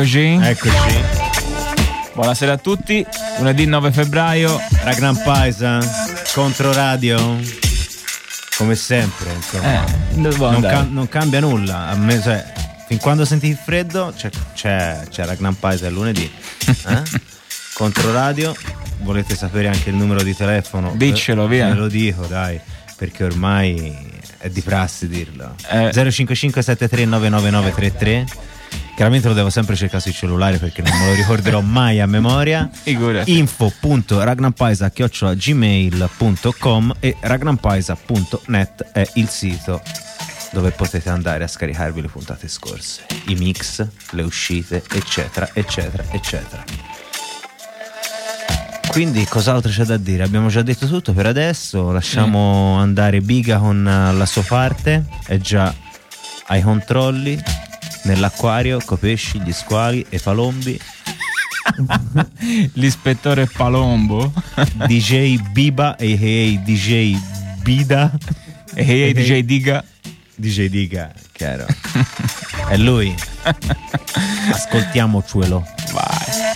Eccoci. Eccoci. Buonasera a tutti. Lunedì 9 febbraio. Ragnar Paisa contro radio. Come sempre, insomma. Eh, non, cam- non cambia nulla. A me, cioè, fin quando senti il freddo c'è, c'è, c'è Ragnar Paisa il lunedì. Eh? contro radio. Volete sapere anche il numero di telefono? Diccelo, via. Ve lo dico, dai, perché ormai è di prassi dirlo. Eh. 055 73 99933. Chiaramente lo devo sempre cercare sul cellulare perché non me lo ricorderò mai a memoria. Info.ragnampaisa.gmail.com e ragnampaisa.net è il sito dove potete andare a scaricarvi le puntate scorse, i mix, le uscite, eccetera, eccetera, eccetera. Quindi cos'altro c'è da dire? Abbiamo già detto tutto per adesso, lasciamo andare Biga con eh, la sua parte, è già ai controlli, nell'acquario, copesci, gli squali e palombi. L'ispettore Palombo. DJ Biba a.k.a. DJ Bida E DJ Diga. DJ Diga, chiaro. È lui. Ascoltiamocelo. Vai.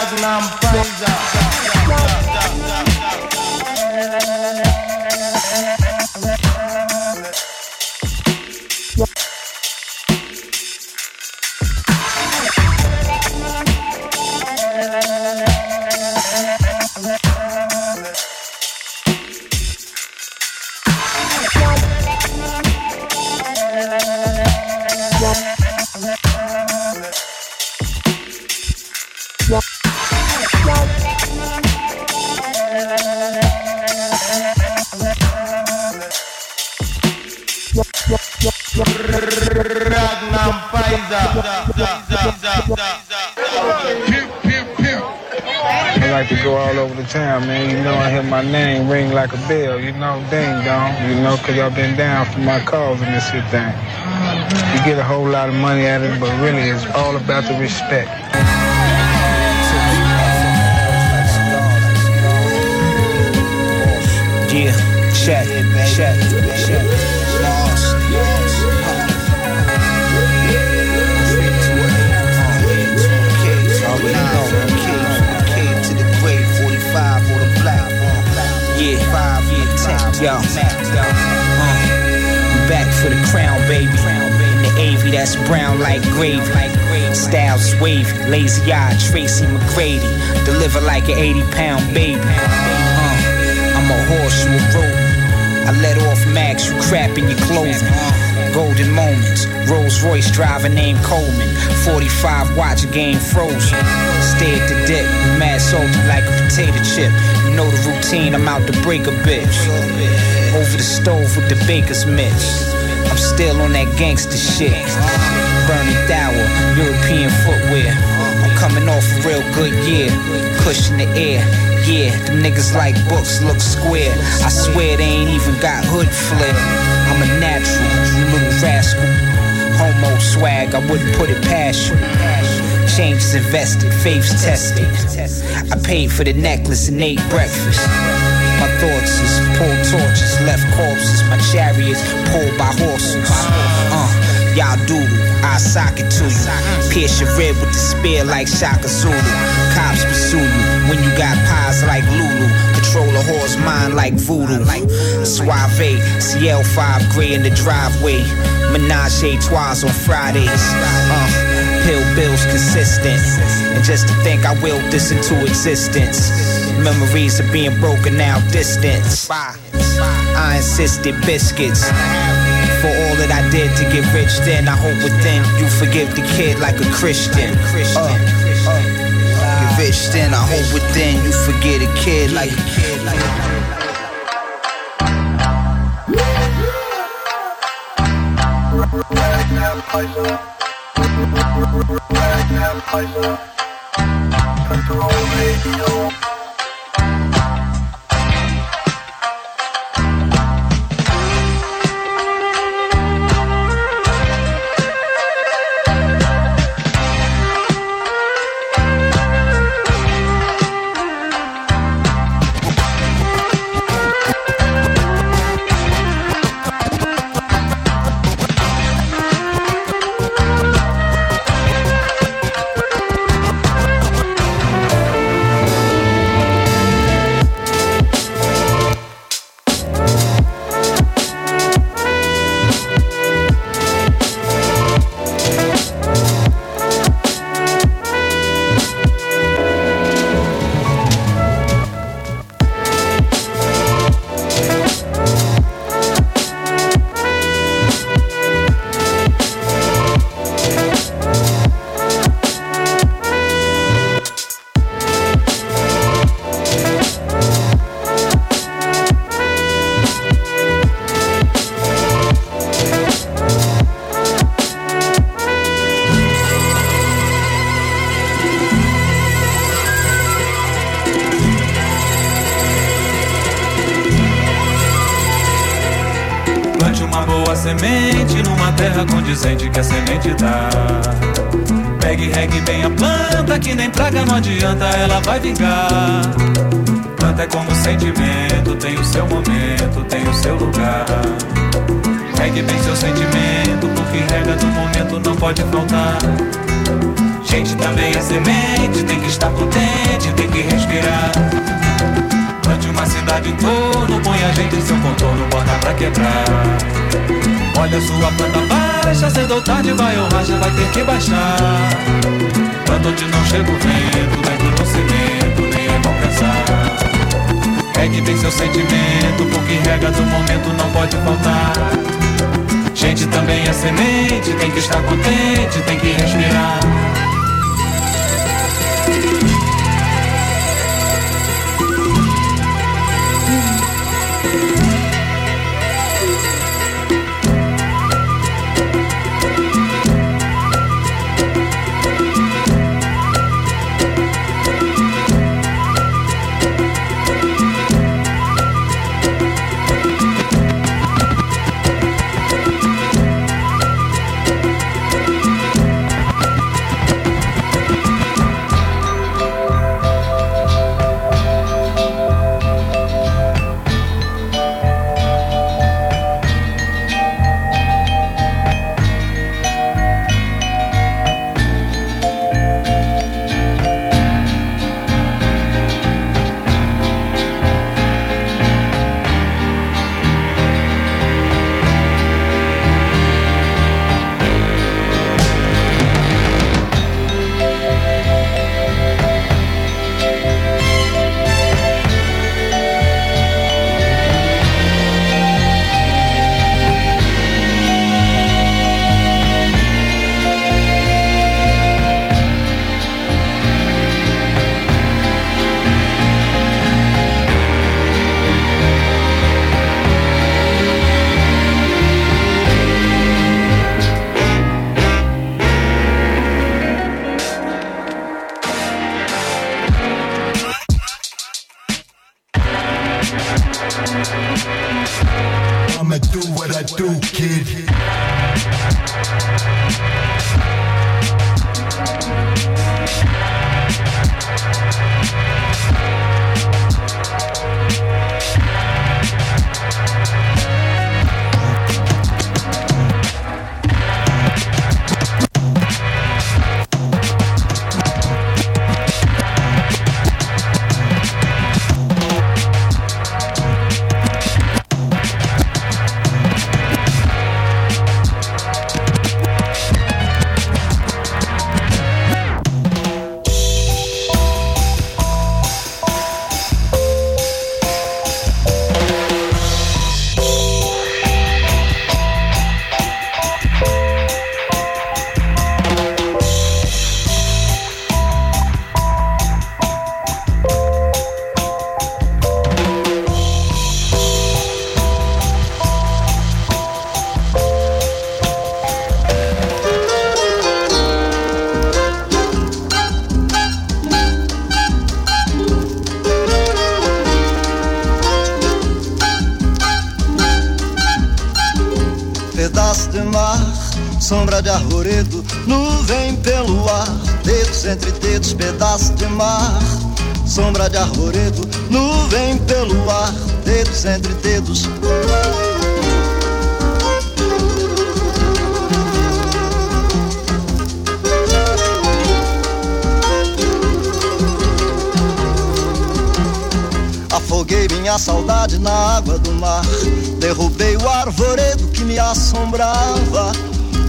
I know, ding dong, you know, because y'all been down for my cause and this here thing. You get a whole lot of money out of it, but really it's all about the respect. Yeah, check, yo. Uh, we back for the crown, baby. The AV that's brown like gravy. Styles wavy, lazy eye, Tracy McGrady. Deliver like an 80 pound baby. Uh, I'm a horse, you a rope. I let off max, you crap in your clothing. Golden moments, Rolls Royce driver named Coleman. 45 watch game frozen. Stay at the dip, mad salty like a potato chip. Know the routine, I'm out to break a bitch. Over the stove with the baker's mitch. I'm still on that gangster shit. Burning Dower, European footwear. I'm coming off a real good year. Cushion the air. Yeah, them niggas like books look square. I swear they ain't even got hood flair. I'm a natural, you little rascal. Homo swag, I wouldn't put it past you. Changes invested, faiths tested. I paid for the necklace and ate breakfast. My thoughts is pulled torches, left corpses. My chariots pulled by horses. Uh, y'all doodle, I sock it to you. Pierce your rib with the spear like Shaka Zulu. Cops pursue you when you got pies like Lulu. Control a horse mind like voodoo. Suave, CL5 gray in the driveway. Menage trois on Fridays. Uh, pill bills consistent. And just to think I willed this into existence. Memories of being broken now distance. I insisted biscuits. For all that I did to get rich, then I hope within you forgive the kid like a Christian. Uh, get rich, then I hope within you forget a kid like a kid. Like Plante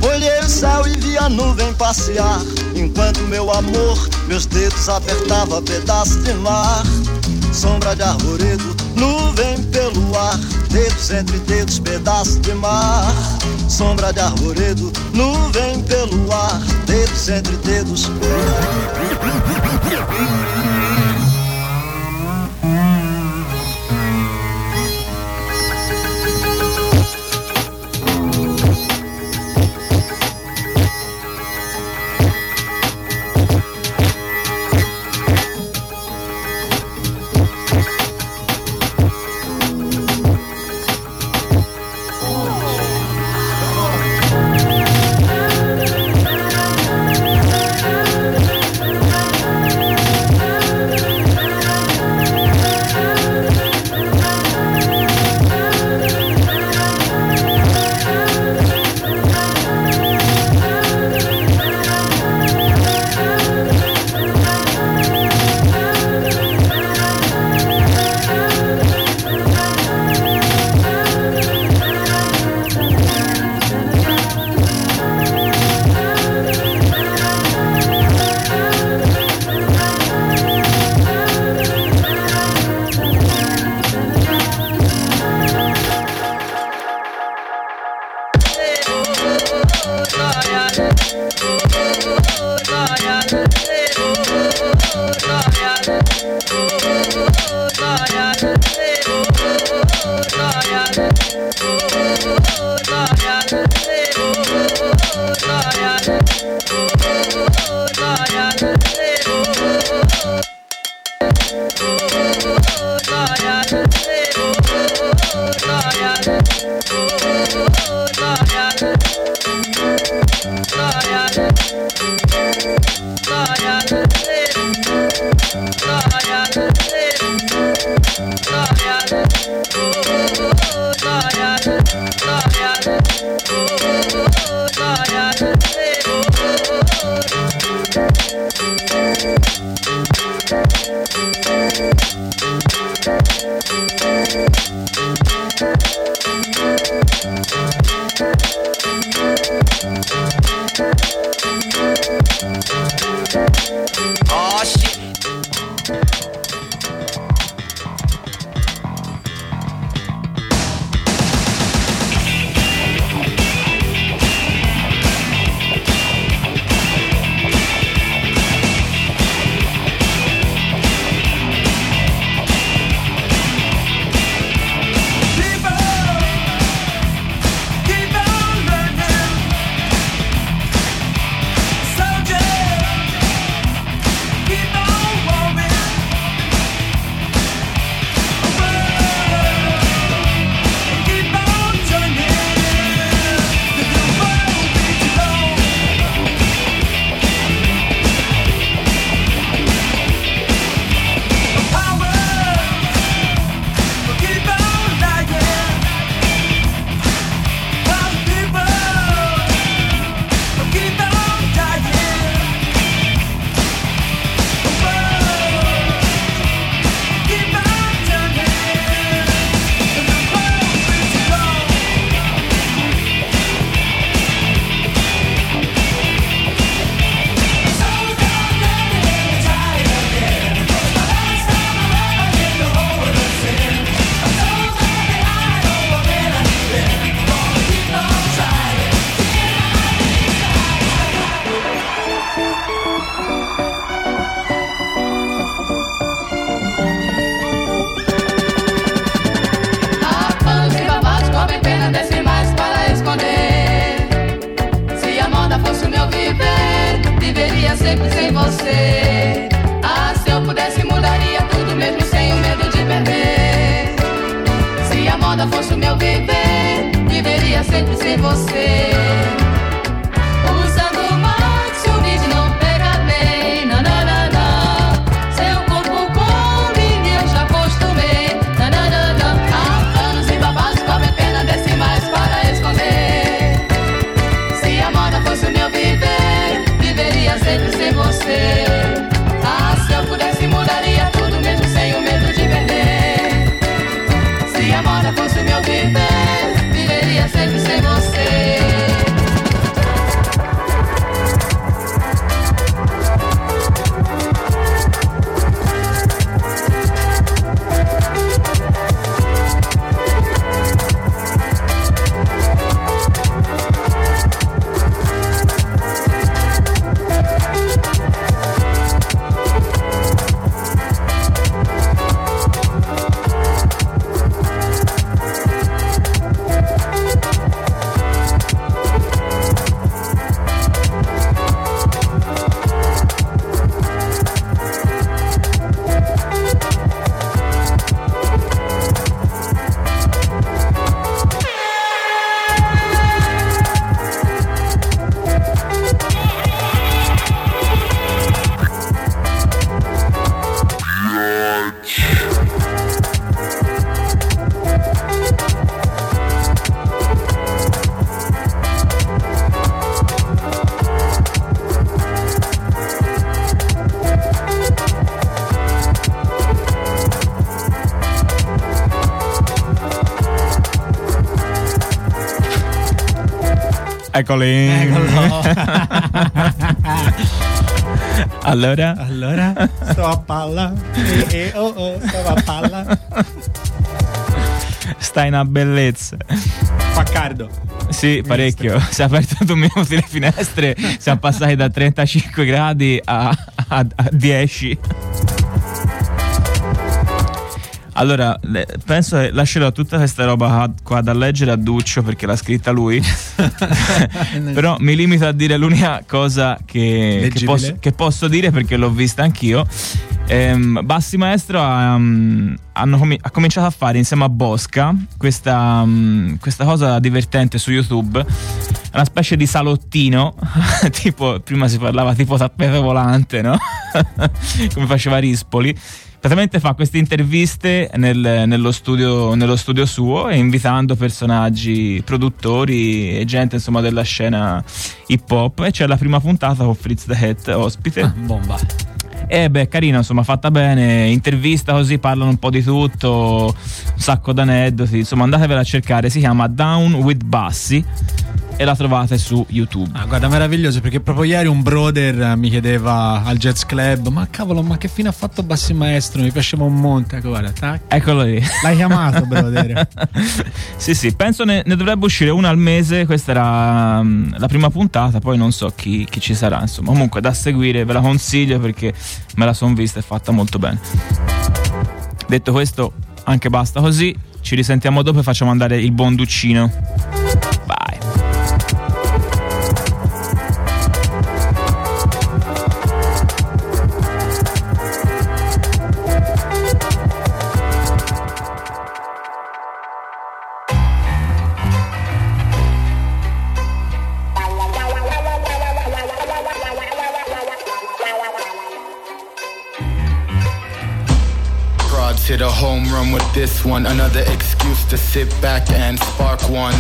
Olhei o céu e vi a nuvem passear. Enquanto meu amor, meus dedos apertava pedaços de mar. Sombra de arvoredo, nuvem pelo ar. Dedos entre dedos, pedaços de mar. Sombra de arvoredo, nuvem pelo ar. Dedos entre dedos. Oh. sempre sem você. Ah, se eu pudesse, mudaria tudo mesmo sem o medo de perder. Se a moda fosse o meu viver, viveria sempre sem você. Eccoli. Eccolo. allora? allora, sto a palla. E, e, oh, oh, sto a palla. Stai una bellezza. Fa caldo. Sì, parecchio. Si è aperto due minuti le finestre, siamo passati da 35 gradi a, a, a 10. Allora, penso che lascerò tutta questa roba qua- da leggere a Duccio perché l'ha scritta lui. Però mi limito a dire l'unica cosa che, che, posso, che posso dire perché l'ho vista anch'io. Ehm, Bassi Maestro ha, um, hanno comi- ha cominciato a fare insieme a Bosca questa, um, questa cosa divertente su YouTube. Una specie di salottino, tipo prima si parlava tipo tappeto volante, no? Come faceva Rispoli. Praticamente fa queste interviste nel- nello, studio, nello studio suo invitando personaggi, produttori e gente insomma della scena hip hop. E c'è la prima puntata con Fritz the Hat ospite. Ah, bomba. E beh, carina, insomma, fatta bene. Intervista così, parlano un po' di tutto, un sacco d'aneddoti. Insomma, andatevela a cercare. Si chiama Down with Bassi e la trovate su YouTube. Ah, guarda, meraviglioso perché proprio ieri un brother eh, mi chiedeva al Jazz Club: Ma cavolo, ma che fine ha fatto Bassi Maestro? Mi piaceva un monte. Ecco, guarda, tac. Eccolo lì. L'hai chiamato, brother. sì, sì, penso ne, ne dovrebbe uscire una al mese. Questa era mm, la prima puntata. Poi non so chi, chi ci sarà. Insomma, comunque da seguire, ve la consiglio perché me la sono vista e fatta molto bene. Detto questo, anche basta così. Ci risentiamo dopo e facciamo andare il buon Duccino. This one. Another excuse to sit back and spark one.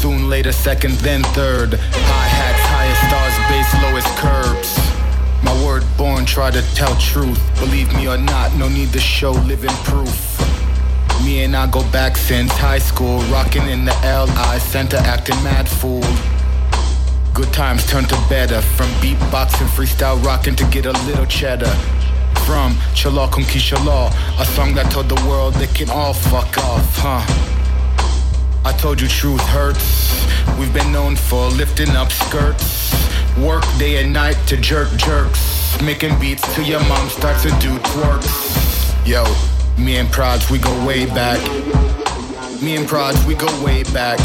Soon later, second, then third. Hi hats, highest stars, bass, lowest curbs. My word born, try to tell truth. Believe me or not, no need to show living proof. Me and I go back since high school, rocking in the LI center, acting mad fool. Good times turn to better, from beatboxing, freestyle rocking to get a little cheddar. From Chala con Kishala, a song that told the world they can all fuck off, huh? I told you truth hurts. We've been known for lifting up skirts. Work day and night to jerk jerks. Making beats till your mom starts to do twerks. Yo, me and Prods, we go way back. Me and Prods, we go way back.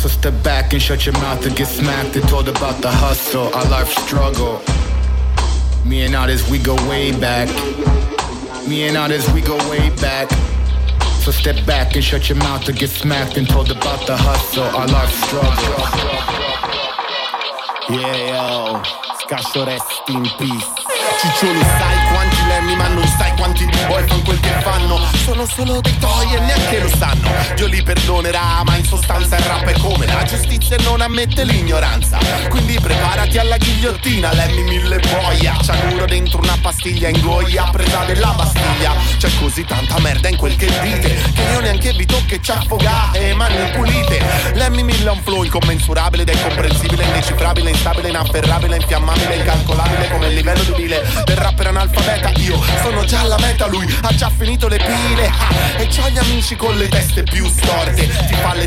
So step back and shut your mouth and get smacked and told about the hustle, our life struggle. Me and others, we go way back. Me and others, we go way back. So step back and shut your mouth to get smacked and told about the hustle, our life struggle. Yeah, yo, scascio rest in peace. Ciccioni, sai quanti lemmi, ma non sai quanti boy fanno quel che fanno. Sono solo dei toy e neanche lo sanno. Dio li perdonerà, ma in sostanza il rap è come la giustizia e non ammette l'ignoranza. Quindi preparati alla ghigliottina, lemmi mille boia. Cianuro dentro una pastiglia in goia, presa della Bastiglia. C'è così tanta merda in quel che dite, che io neanche vi tocche ci affogate, mani pulite. Lemmi mille un flow incommensurabile ed incomprensibile, indecifrabile, instabile, inafferrabile, infiammabile, incalcolabile come il livello di bile del rapper analfabeta. Io sono già alla meta, lui ha già finito le pile. ah, e c'ho gli amici con le teste più storte. Ti fa le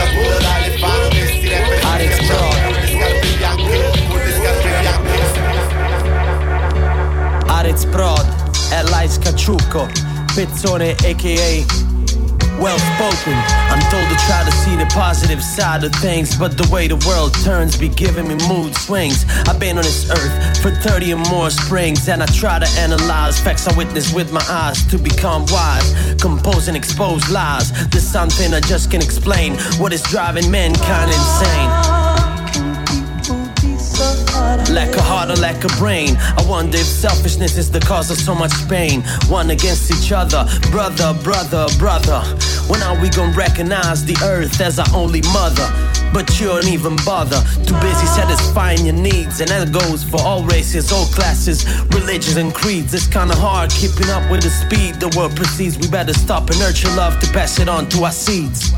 Arez Prod, Caciucco, Pezzone aka well spoken. I'm told to try to see the positive side of things, but the way the world turns be giving me mood swings. I've been on this earth for 30 and more springs, and I try to analyze facts I witness with my eyes to become wise. Compose and expose lies. There's something I just can't explain. What is driving mankind insane? Lack of heart or lack of brain. I wonder if selfishness is the cause of so much pain. One against each other, brother, brother, brother. When are we gonna recognize the earth as our only mother? But you don't even bother. Too busy satisfying your needs, and that goes for all races, all classes, religions, and creeds. It's kinda hard keeping up with the speed the world proceeds. We better stop and nurture love to pass it on to our seeds.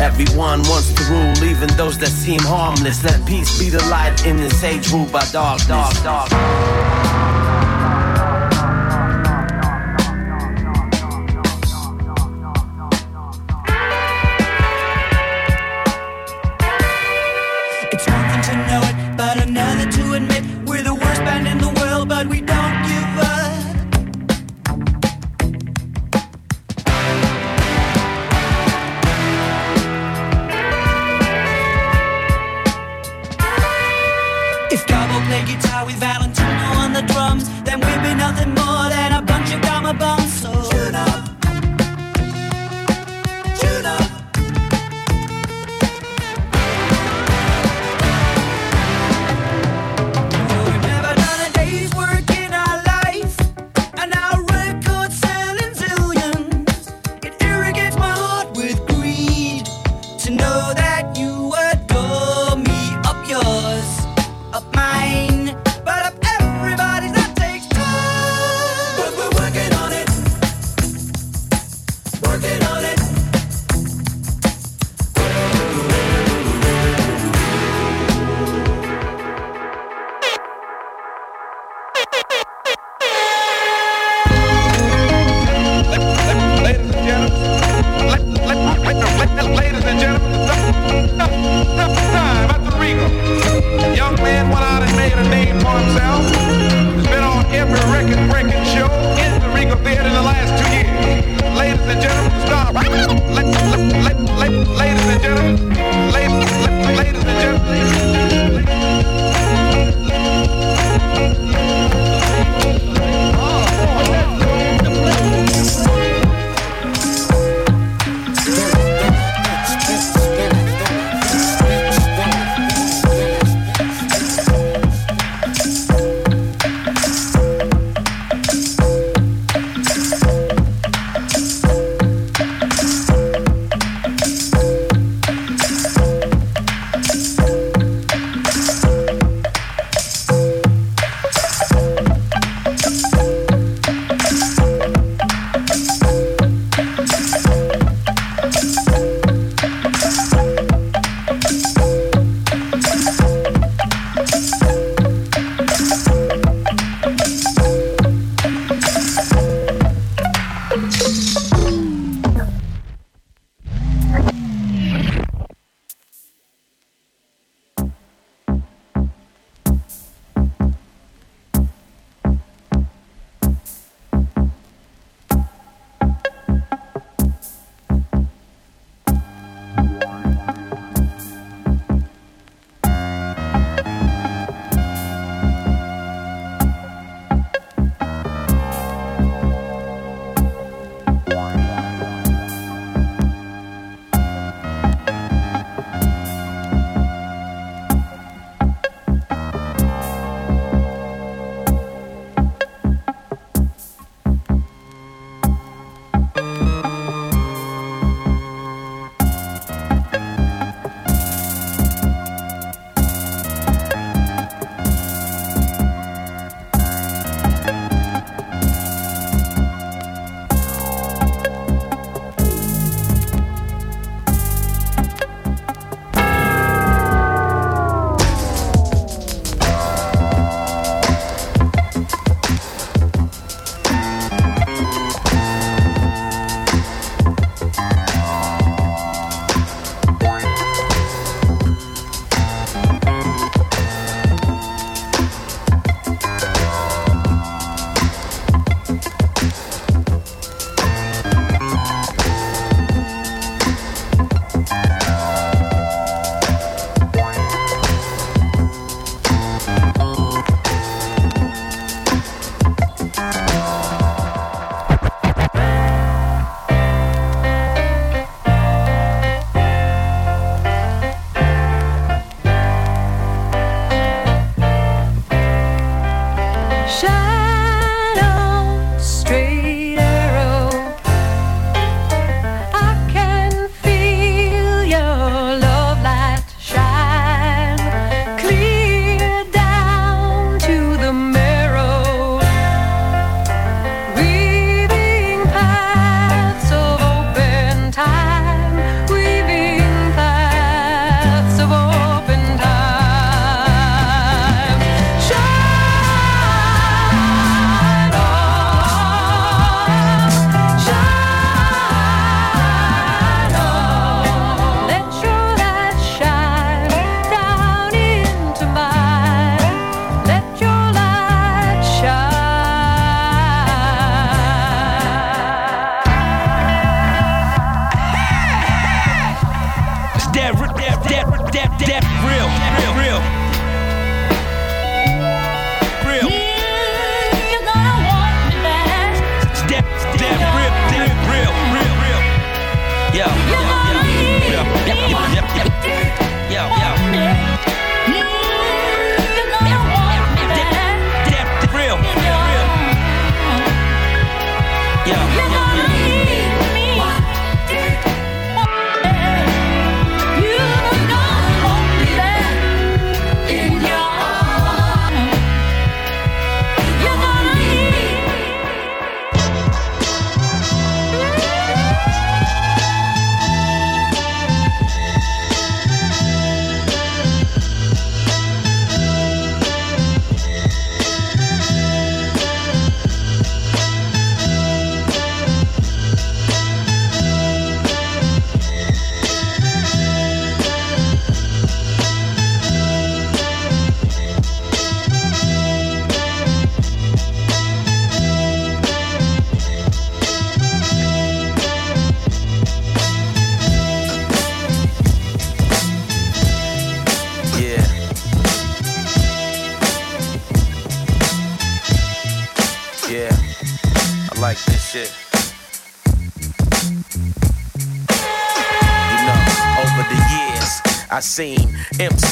Everyone wants to rule, even those that seem harmless. Let peace be the light in this age ruled by dark, dark, dark.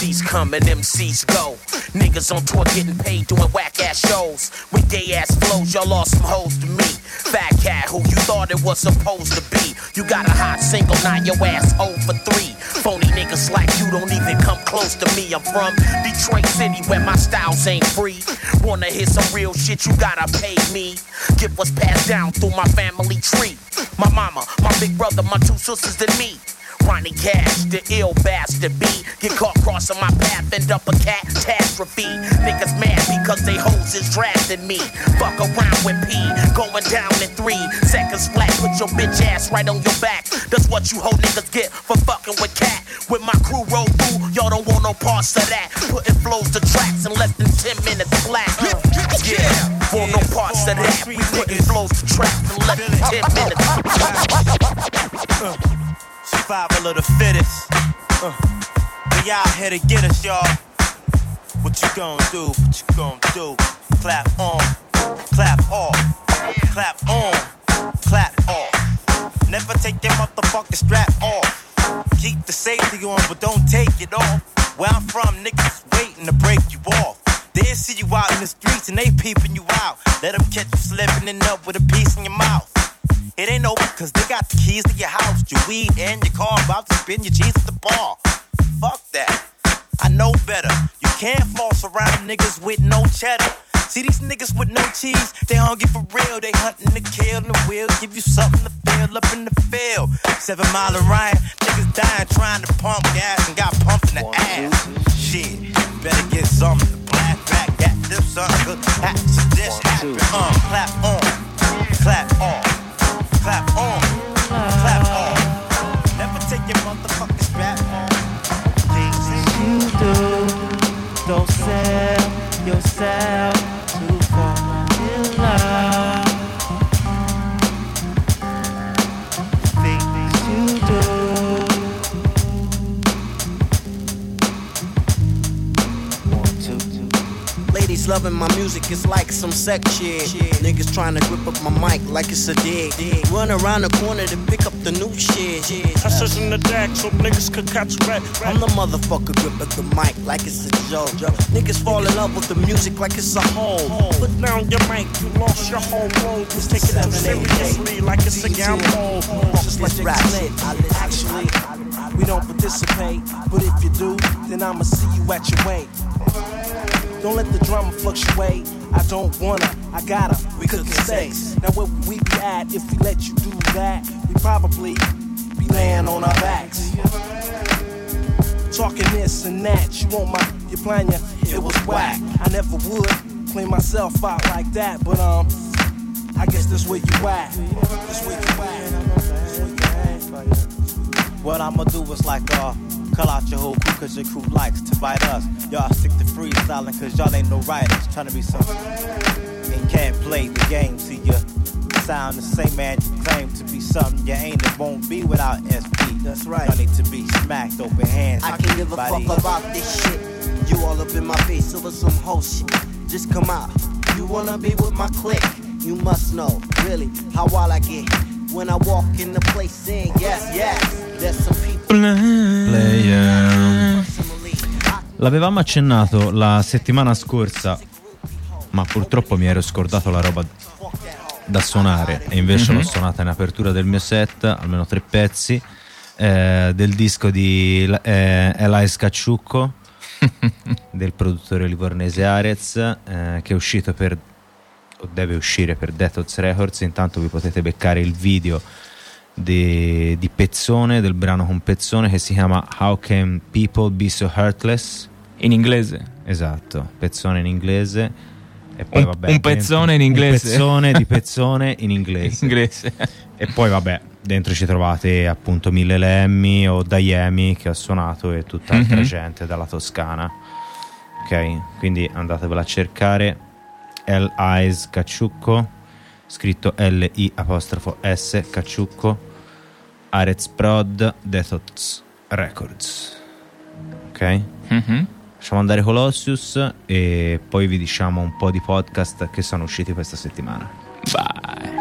MCs come and MCs go. Niggas on tour getting paid doing whack ass shows. With gay ass flows, y'all lost some hoes to me. Fat cat who you thought it was supposed to be. You got a hot single, now your ass 0 for 3. Phony niggas like you don't even come close to me. I'm from Detroit City where my styles ain't free. Wanna hear some real shit, you gotta pay me. Get what's passed down through my family tree. My mama, my big brother, my two sisters, and me. Ronnie Cash, the ill bastard B. Get caught crossing my path, end up a catastrophe. Niggas mad because they hoes is drafting me. Fuck around with P, going down in three seconds flat. Put your bitch ass right on your back. That's what you hoe niggas get for fucking with cat. With my crew roll through, y'all don't want no parts of that. Putting flows to tracks in less than 10 minutes flat. Uh, yeah, want no parts of that. We putting flows to tracks in less than 10 minutes. Survival of the fittest. Uh, we out here to get us, y'all. What you gonna do? What you gonna do? Clap on, clap off, clap on, clap off. Never take your motherfucking strap off. Keep the safety on, but don't take it off. Where I'm from, niggas waiting to break you off. They see you out in the streets and they peeping you out. Let them catch you slipping and up with a piece in your mouth. It ain't open cause they got the keys to your house, your weed, and your car. About to spin your cheese at the bar. Fuck that. I know better. You can't false around niggas with no cheddar. See these niggas with no cheese, they hungry for real. They hunting to kill and will give you something to feel up in the field. Seven mile and Ryan, niggas dying trying to pump gas and got pumped in the ass. Shit, better get something to blast back at this something. Hat to this happen. Uh, clap on, clap off, clap on, clap off. Never take your motherfucking strap off. you do. Don't sell yourself loving my music, it's like some sex shit. Niggas trying to grip up my mic like it's a dig. Run around the corner to pick up the new shit. I search in the deck so niggas could catch red. I'm the motherfucker gripping the mic like it's a joke. Niggas fall in love with the music like it's a home. Put down your mic, you lost your whole road. Just take it too seriously like it's a gamble. Just like rap. Actually, we don't participate, but if you do, then I'ma see you at your weight. Don't let the drama fluctuate. I don't wanna, I gotta. We cooking sex. Now where would we be at if we let you do that? We probably be laying on our backs. Talking this and that. You want my, you plan ya? It was whack. I never would clean myself out like that, but um, I guess that's where you at. That's where you at. That's where you at. What I'ma do is like, uh, call out your whole crew cause your crew likes to bite us. Y'all stick to freestyling cause y'all ain't no writers. Trying to be some and can't play the game. See ya sound the same man you claim to be something you ain't. It won't be without SP. That's right. Y'all need to be smacked open hands. I can't give a Body. fuck about this shit. You all up in my face over some whole shit. Just come out. You wanna be with my clique? You must know, really, how wild I get when I walk in the place saying yes, yes. Player. L'avevamo accennato la settimana scorsa, ma purtroppo mi ero scordato la roba da suonare e invece Mhm. l'ho suonata in apertura del mio set, almeno tre pezzi, eh, del disco di eh, Elias Cacciucco, del produttore livornese Arez, eh, che è uscito per o deve uscire per Detox Records. Intanto vi potete beccare il video di, di Pezzone, del brano con Pezzone che si chiama How Can People Be So Heartless? In inglese. Esatto, Pezzone in inglese. E poi Un- vabbè, un pezzone in inglese. Un pezzone di pezzone in inglese. In inglese. E poi vabbè, dentro ci trovate appunto Mille Lemmy o Daiemi che ho suonato e tutta altra Mhm. gente dalla Toscana. Ok, quindi andatevela a cercare. L Eyes Cacciucco, scritto L-I apostrofo S Cacciucco, Arez Prod, Detox Records. Ok? Mhm. Lasciamo andare Colossius e poi vi diciamo un po' di podcast che sono usciti questa settimana. Vai.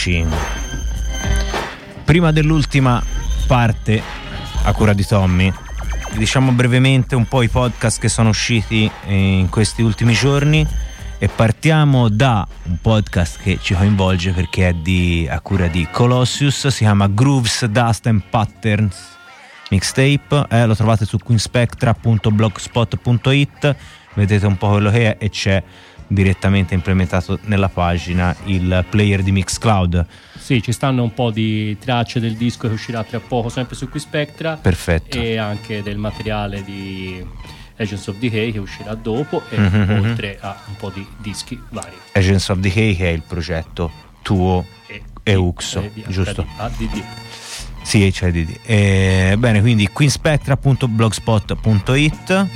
Eccoci. Prima dell'ultima parte a cura di Tommy, diciamo brevemente un po' i podcast che sono usciti eh, in questi ultimi giorni e partiamo da un podcast che ci coinvolge perché è di, a cura di Colossius, si chiama Grooves, Dust and Patterns Mixtape, eh, lo trovate su queenspectra.blogspot.it, vedete un po' quello che è e c'è direttamente implementato nella pagina il player di Mixcloud. Sì, ci stanno un po' di tracce del disco che uscirà tra poco sempre su Qui Spectra. Perfetto. E anche del materiale di Agents of Decay che uscirà dopo e Mhm, oltre a un po' di dischi vari. Agents of Decay che è il progetto tuo E- e Uxo, eh, di giusto? ADD. Sì, HDD. Eh, bene, quindi queenspectra.blogspot.it.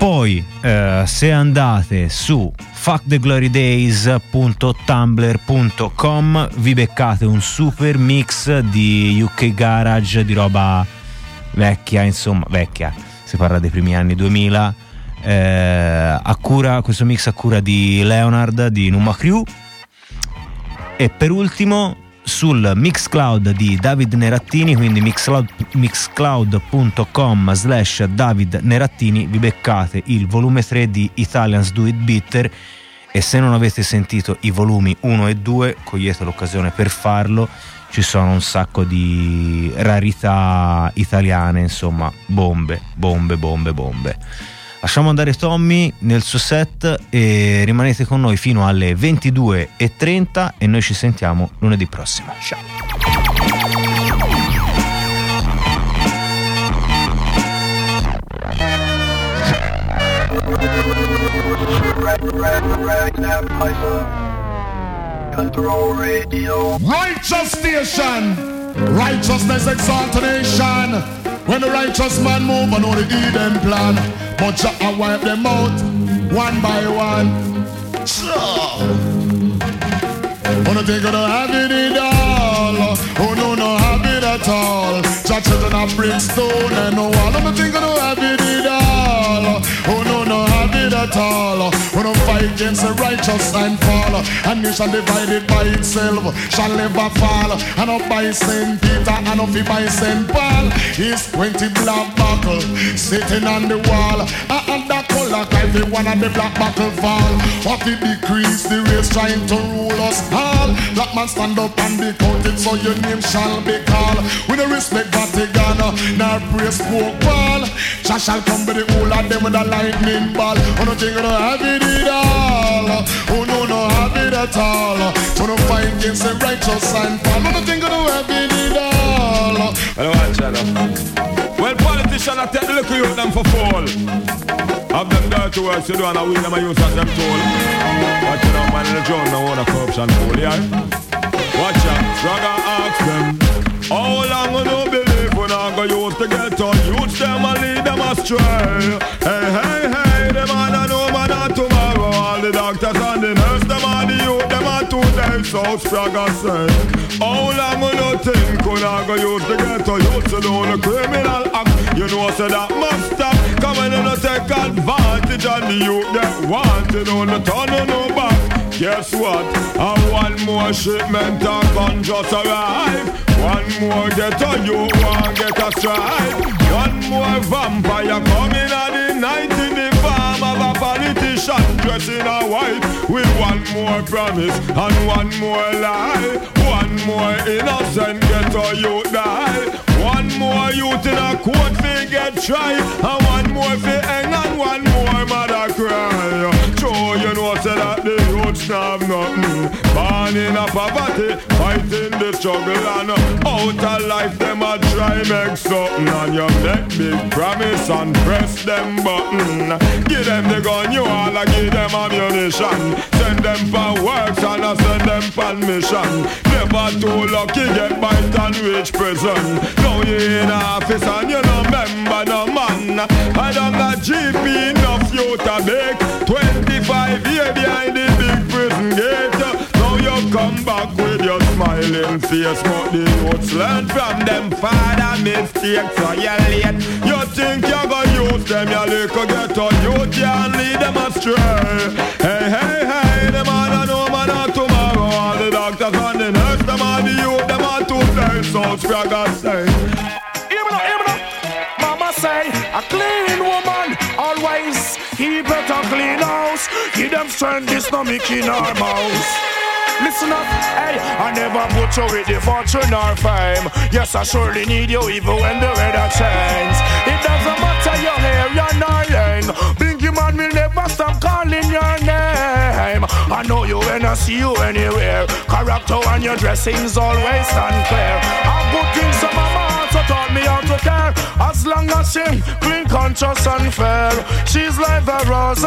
Poi, eh, se andate su fucktheglorydays.tumblr.com vi beccate un super mix di UK Garage, di roba vecchia, insomma, vecchia, si parla dei primi anni 2000. Eh, a cura, questo mix a cura di Leonard di Numa Crew. E per ultimo sul Mixcloud di David Nerattini, quindi mixcloud- mixcloud.com slash David Nerattini, vi beccate il volume 3 di Italians Do It Bitter e se non avete sentito i volumi 1 e 2 cogliete l'occasione per farlo, ci sono un sacco di rarità italiane, insomma, bombe, bombe, bombe, bombe. Lasciamo andare Tommy nel suo set e rimanete con noi fino alle 22.30 e noi ci sentiamo lunedì prossimo. Ciao. Control radio. Righteous station. Righteousness exaltation. When the righteous man move, I know the Eden plan. But Jah I wipe them out one by one. Wanna think of the have it all. Oh no, no have it at all. Jah children of brimstone and no wall. Wanna think of the have it all. Oh no, no at all. Wanna fight against the righteous and fall. And nation divided by itself shall never fall. And up by Saint Peter and up by Saint Paul. Is 20 black buckle sitting on the wall. And that color every one of the black buckle fall. What it decrease the race trying to rule us all. Black man stand up and be counted so your name shall be called. We no respect Vatican nor praise Pope Paul. Jah shall come with the whole of them with a lightning ball. Oh no think you no have it at all. Oh no no have it at all. Oh no fight against the righteous and fall. No think you no have it at all. Well, watch out. Well, politicians are take the little youth them for fall. Have them dirty works to do and I will them a use as them tool. Watch out man the John now want a corruption fool, yeah? Watch out, Raga ask them. How long you no believe when I go use to get on Youth them and lead them astray hey, hey, two days So Spraga say How long you no think when I go use to get on Youth do the criminal act You know I say that must stop Come on and take advantage And the youth get wanted on the turn on no back Guess what? A one more shipment of gun just arrived. One more get a you one get a strike. One more vampire coming at the night in the form of a politician dressed in a white. With one more promise and one more lie. One more innocent get a you die. One more youth in a court fi get tried. And one more fi hang and one more mother cry. Sure you know say that the youths have nothing. Born in a poverty, fighting the struggle and uh, out of life them a try make something. And you make big promise and press them button. Give them the gun you all a give them ammunition. Send them for works and I send them for mission. Never too lucky get bite and reach prison. Now you in office and you no member no man. I don't got GP enough you to make 25 years behind the big prison gate. Now you come back with your smiling face, but the youths learn from them father mistakes. So you late. You think you gonna use them, you little get on you can't lead them astray. Hey, hey, hey, the man I know man of tomorrow. All the doctors and the nurse, them all the youth, them all two blind souls, for God's Strength, this no make in our mouth. Listen up, hey, I never put you with the fortune or fame. Yes, I surely need you even when the weather changes. It doesn't matter your hair, you're not young. Bingy man will never stop calling your name. I know you when I see you anywhere. Character and your dressing's always stand clear. I'm putting some of my heart, so taught me how to care. As long as she clean, conscious and fair, she's like the roses.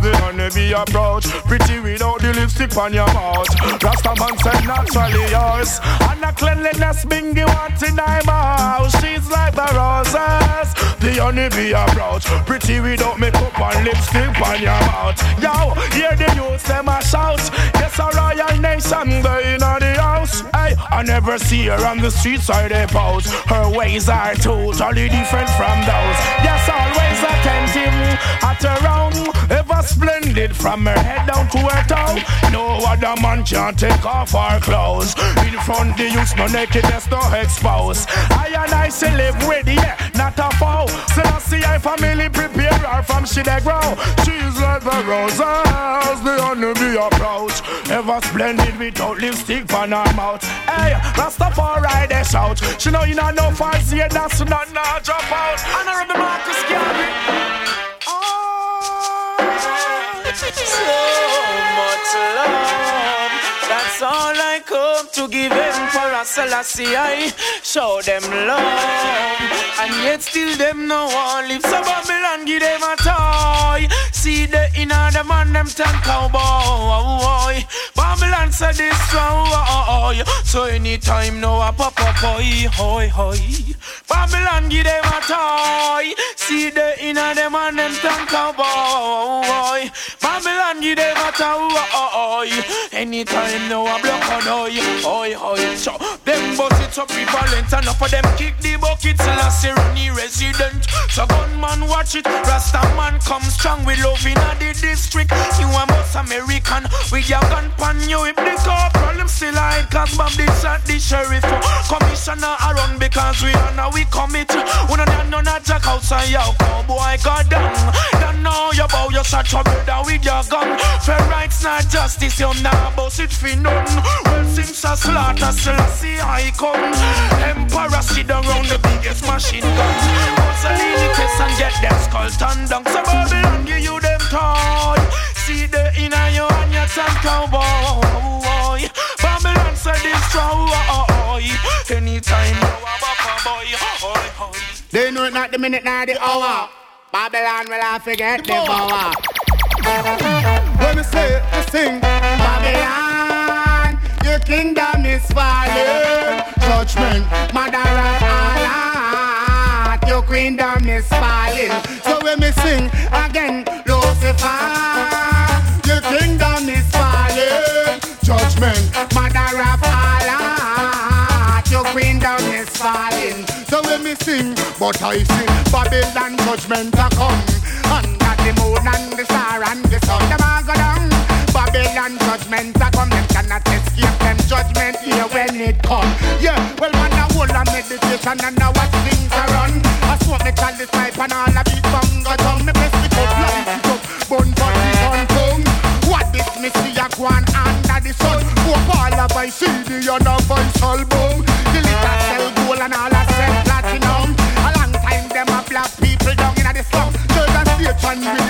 The honeybee approach, pretty without the lipstick on your mouth. Rasta man said naturally yours, and the cleanliness bingy want in my mouth. She's like the roses. The honeybee approach, pretty without makeup and lipstick on your mouth. Yo, hear the youth them a shout. Yes, a royal nation, they in the house. Hey, I never see her on the streets or pose. Her ways are totally different from those. Yes, always attentive at around. Splendid from her head down to her toe. No other man can take off her clothes. In front the youth, no nakedness, no expose. I and I still live with yeah, not a foe. So I see I family prepare her from she they grow. She's like the roses, the honeybee approach. Ever splendid without lipstick on her mouth. Hey, Rastafari they shout. She know you not know fancy, that's not not drop out. Honorable Marcus Garvey. All I come to give him for a Selassie. I show them love. And yet still them no one live. So Babylon give them a toy. See the inner them and them tank cowboy. Babylon said this destroy. Oh, oh, oh. So anytime now I pop up, hoy, hoy, hoy. Babylon give them a toy. See the inner them and them tank cowboy. Babylon give them a toy. Anytime now I block on hoy, hoy, hoy. So them bust it up prevalent enough for them kick the bucket till see Ronnie resident. So gunman watch it, Rasta man come strong with love in the district. You a most American with your gun pan you if the corporal them still hide cause Bob this shot the sheriff. Uh, commissioner around because we are now we commit. We no need none of jack outside your cowboy god down. Don't know you bow your shot your brother with your gun. Fair rights not justice, you nah boss it for none. Well since a slaughter still see I come. Emperor sit down round the biggest machine gun. Mussolini kiss and get them skull turned down. So Babylon give you them toy. See the inner you and your tongue cowboy. Babylon said destroy. Anytime you a bapa boy. Hoy, oh, hoy. They know it not the minute, not the hour. Babylon will I forget the power. When we say it, we sing Babylon, your kingdom is falling. Judgment, mother of all art, your kingdom is falling. So when we sing again, Lucifer, your kingdom is falling. Judgment, mother of all art, your kingdom is falling. So when we sing, but I sing. Babylon judgment a come. Under the moon and the star and the sun Them a go down. Babylon judgment a come. Them cannot escape them judgment here when it come. Yeah, well man a whole a meditation and a watch things run I smoke me chalice pipe and all a beat bongo drum Me press the cup, light me see a go on under the sun. Hope all of I CD and a voice album The little sell gold and all a sell platinum. A long time them a black people down in the slum. Church and state and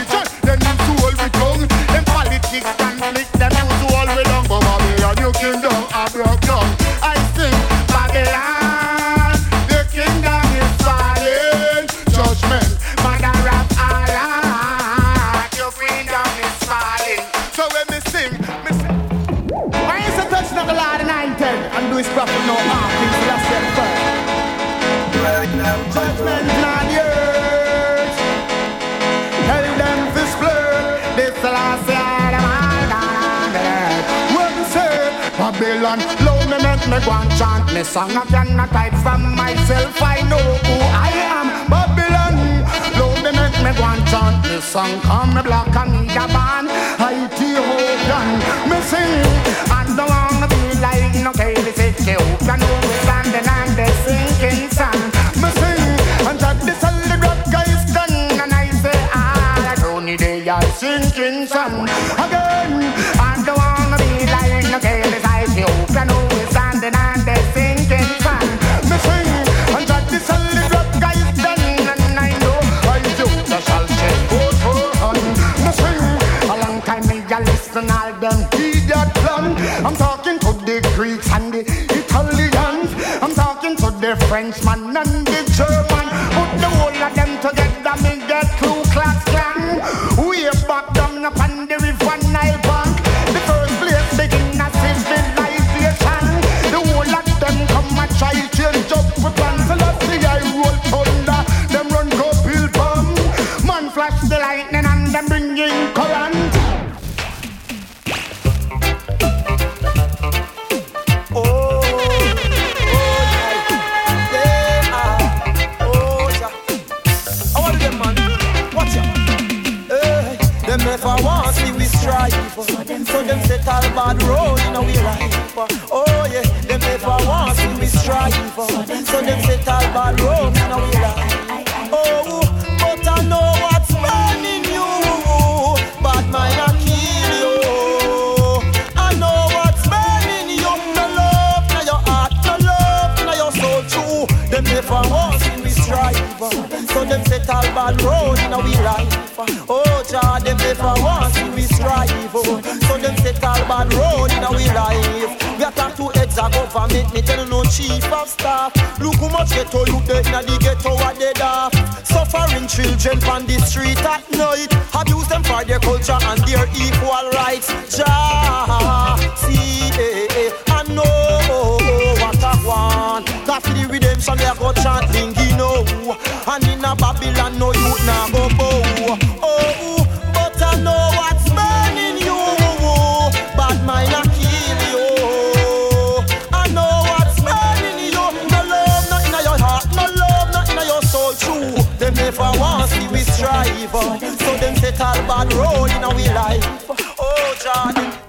Babylon. Love me make me go and chant me song. I cannot hide from myself. I know who I am. Babylon. Love me make me go and chant me song. Come me black and me a man. Ethiopian. Me sing. I don't wanna be like no crazy Ethiopian who is standing and they sinking sand. Me sing. And that the celebrate guys done. And I say, ah, I don't need a sinking sand. Greeks and the Italians. I'm talking to the Frenchman and the German. Put the whole of them together, them set all bad road in our life. Oh yeah, them never want see we strive. So them set all bad road in our life. Oh, but I know what's burning you. Bad mind I kill you. I know what's burning you. No love in your heart, no love in your soul too. Them never want see we strive. So them set all bad road in our life. Never want see we strive. So them set all bad road in our life. We attack to heads of government, me tell no chief of staff. Look how much ghetto you dead in the ghetto what they off. Suffering children on the street at night. Abuse them for their culture and their equal rights. Jah, see, eh, eh, I know what I want. That for the redemption they go chant lingy no. And in a Babylon no youth now go want see we strive. So them set all bad road in our life. Oh, Jordan.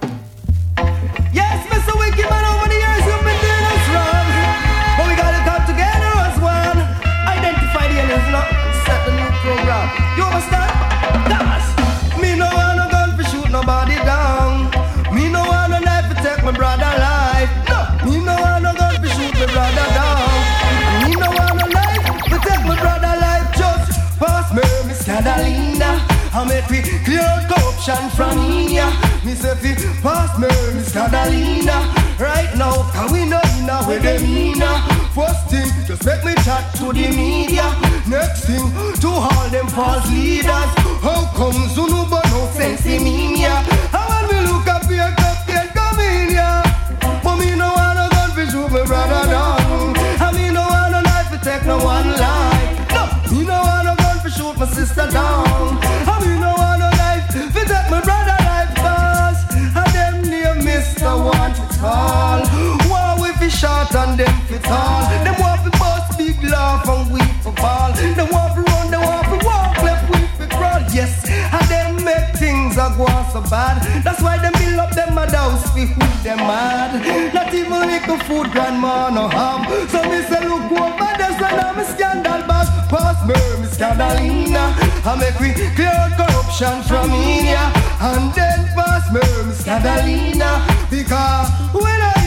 I we clear corruption from here. Me say fi pass me, Miss Catalina. Right now, can we know in a way they mean? First thing, just make me chat to the media. Next thing, to all them false leaders. How comes you no sense in ya? And when we look up here, captain come in ya. But no want no gun fi shoot me brother down. And me no want no knife to take no one life. No, me no want no gun fi shoot my sister down. And me near Want it all. War we fi short and them fi tall. Them want fi bust big laugh and we fi fall. Them want fi run, them want fi walk left we fi crawl. Yes, and them make things a go so bad. That's why them build up them mad house fi who them mad. Not even little food grandma no have. So me say look over this when I'm a scandal bag. Pass me, Miss Catalina. I make we clear corruption from India. And then pass me, Catalina. Because when I